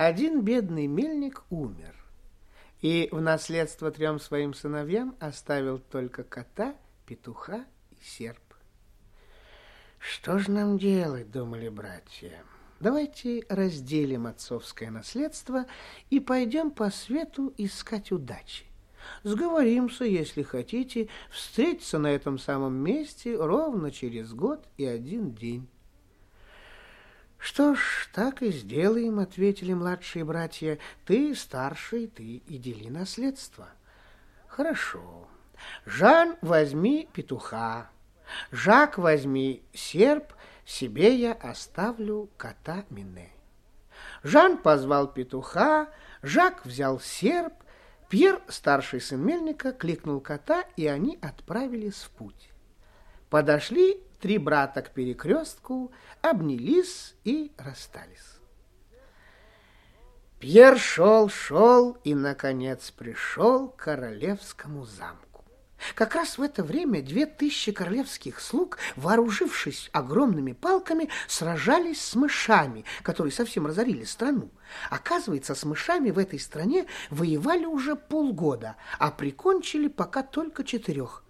Один бедный мельник умер, и в наследство трем своим сыновьям оставил только кота, петуха и серп. Что же нам делать, думали братья? Давайте разделим отцовское наследство и пойдем по свету искать удачи. Сговоримся, если хотите, встретиться на этом самом месте ровно через год и один день. «Что ж, так и сделаем», — ответили младшие братья. «Ты старший, ты и дели наследство». «Хорошо. Жан, возьми петуха. Жак, возьми серп, себе я оставлю кота Мине». Жан позвал петуха, Жак взял серп, Пьер, старший сын мельника, кликнул кота, и они отправились в путь. Подошли три брата к перекрестку, обнялись и расстались. Пьер шел, шел и, наконец, пришел к королевскому замку. Как раз в это время две тысячи королевских слуг, вооружившись огромными палками, сражались с мышами, которые совсем разорили страну. Оказывается, с мышами в этой стране воевали уже полгода, а прикончили пока только четырех.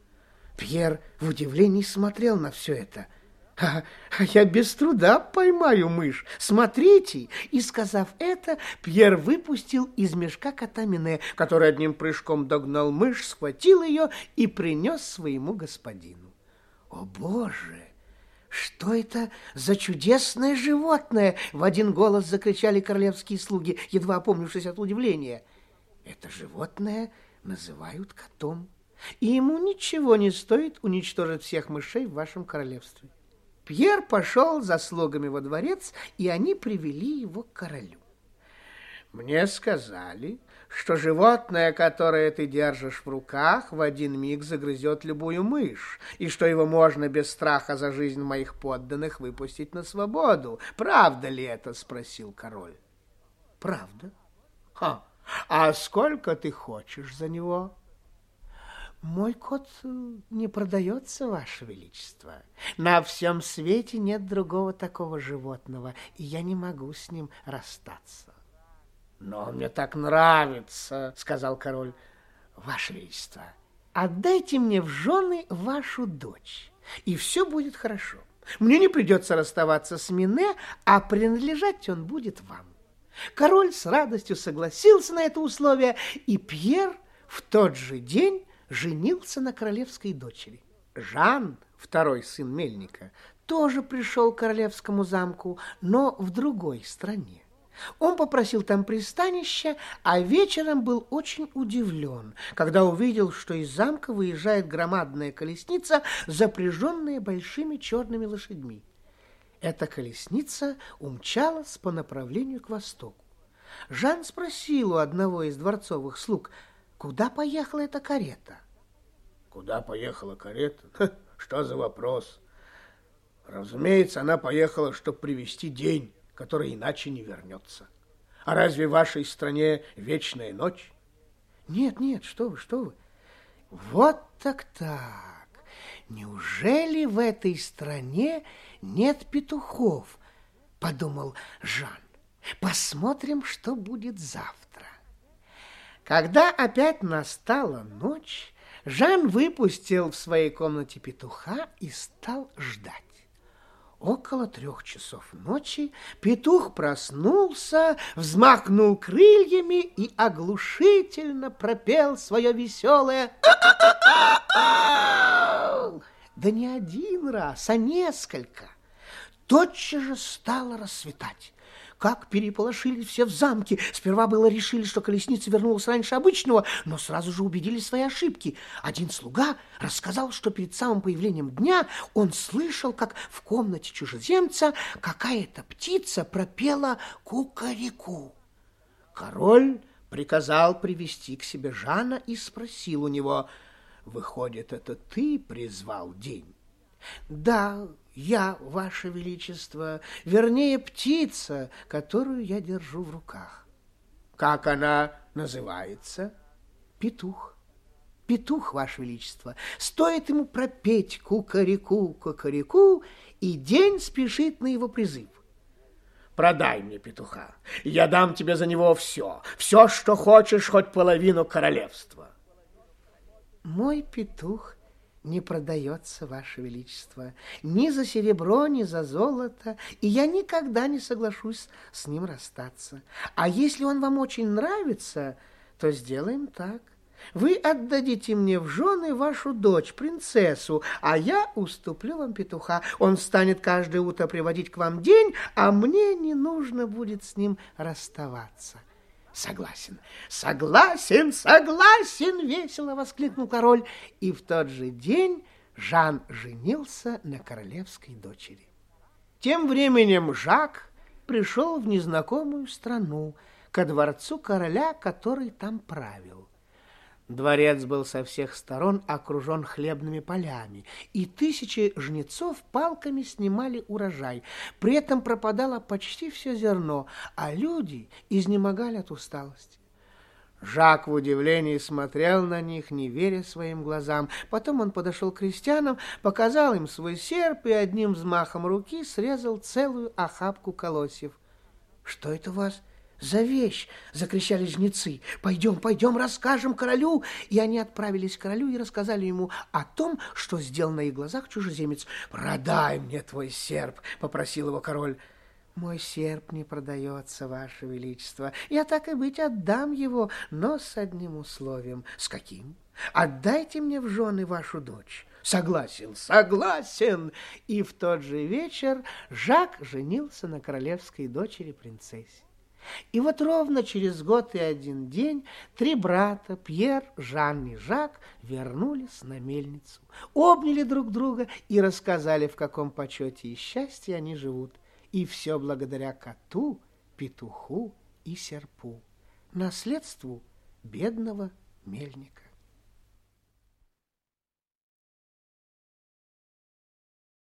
Пьер в удивлении смотрел на все это – а, я без труда поймаю мышь. Смотрите!» И, сказав это, Пьер выпустил из мешка кота Мине, который одним прыжком догнал мышь, схватил ее и принес своему господину. «О, Боже!» «Что это за чудесное животное?» — в один голос закричали королевские слуги, едва опомнившись от удивления. «Это животное называют котом, и ему ничего не стоит уничтожить всех мышей в вашем королевстве. Пьер пошел за слугами во дворец, и они привели его к королю. Мне сказали, что животное, которое ты держишь в руках, в один миг загрызет любую мышь, и что его можно без страха за жизнь моих подданных выпустить на свободу. Правда ли это? спросил король. Правда. Ха. А сколько ты хочешь за него? Мой кот э, не продается, Ваше Величество. На всем свете нет другого такого животного, и я не могу с ним расстаться. Но он мне так нравится, сказал король. Ваше Величество, отдайте мне в жены вашу дочь, и все будет хорошо. Мне не придется расставаться с Мине, а принадлежать он будет вам. Король с радостью согласился на это условие, и Пьер в тот же день женился на королевской дочери. Жан, второй сын мельника, тоже пришел к королевскому замку, но в другой стране. Он попросил там пристанища, а вечером был очень удивлен, когда увидел, что из замка выезжает громадная колесница, запряженная большими черными лошадьми. Эта колесница умчалась по направлению к востоку. Жан спросил у одного из дворцовых слуг, Куда поехала эта карета? Куда поехала карета? Ха, что за вопрос? Разумеется, она поехала, чтобы привести день, который иначе не вернется. А разве в вашей стране вечная ночь? Нет, нет, что вы, что вы. Вот так-так. Неужели в этой стране нет петухов? Подумал Жан. Посмотрим, что будет завтра. Когда опять настала ночь, Жан выпустил в своей комнате петуха и стал ждать. Около трех часов ночи петух проснулся, взмахнул крыльями и оглушительно пропел свое веселое Да не один раз, а несколько. Тотчас же стало рассветать. Как переполошились все в замке. Сперва было решили, что колесница вернулась раньше обычного, но сразу же убедились в своей ошибке. Один слуга рассказал, что перед самым появлением дня он слышал, как в комнате чужеземца какая-то птица пропела кукареку. Король приказал привести к себе Жана и спросил у него, «Выходит, это ты призвал день?» «Да, я, Ваше Величество, вернее, птица, которую я держу в руках. Как она называется? Петух. Петух, Ваше Величество. Стоит ему пропеть кукареку, кукареку, и день спешит на его призыв. Продай мне петуха. Я дам тебе за него все. Все, что хочешь, хоть половину королевства. Мой петух не продается, Ваше Величество, ни за серебро, ни за золото, и я никогда не соглашусь с ним расстаться. А если он вам очень нравится, то сделаем так. Вы отдадите мне в жены вашу дочь, принцессу, а я уступлю вам петуха. Он станет каждое утро приводить к вам день, а мне не нужно будет с ним расставаться. Согласен, согласен, согласен, весело воскликнул король. И в тот же день Жан женился на королевской дочери. Тем временем Жак пришел в незнакомую страну, ко дворцу короля, который там правил. Дворец был со всех сторон окружен хлебными полями, и тысячи жнецов палками снимали урожай. При этом пропадало почти все зерно, а люди изнемогали от усталости. Жак в удивлении смотрел на них, не веря своим глазам. Потом он подошел к крестьянам, показал им свой серп и одним взмахом руки срезал целую охапку колосьев. «Что это у вас?» За вещь!» — закричали жнецы. «Пойдем, пойдем, расскажем королю!» И они отправились к королю и рассказали ему о том, что сделал на их глазах чужеземец. «Продай мне твой серп!» — попросил его король. «Мой серп не продается, Ваше Величество. Я так и быть отдам его, но с одним условием». «С каким?» «Отдайте мне в жены вашу дочь». «Согласен, согласен!» И в тот же вечер Жак женился на королевской дочери принцессе. И вот ровно через год и один день три брата, Пьер, Жан и Жак, вернулись на мельницу, обняли друг друга и рассказали, в каком почете и счастье они живут. И все благодаря коту, петуху и серпу, наследству бедного мельника.